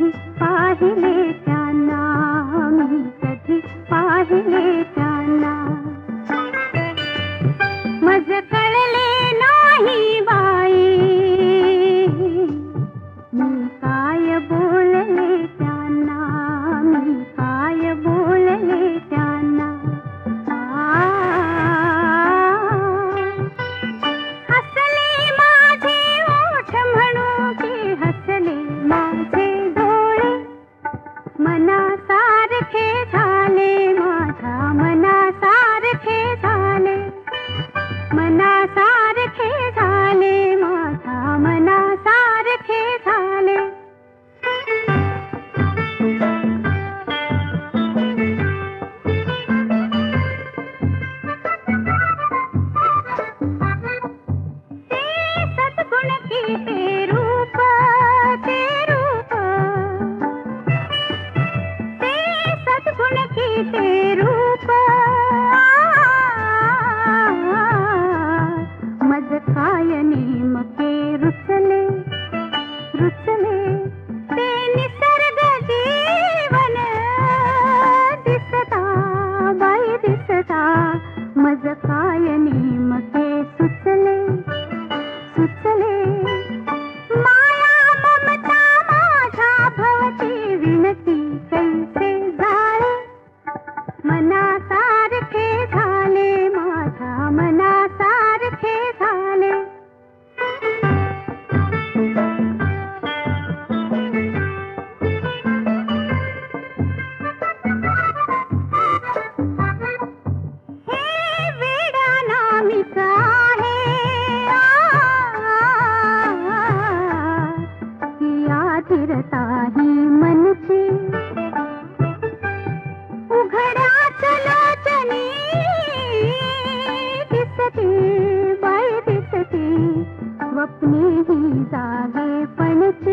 पाहिले हे रूप। मज काय नेमके रुचले अपनी ही जागे पनच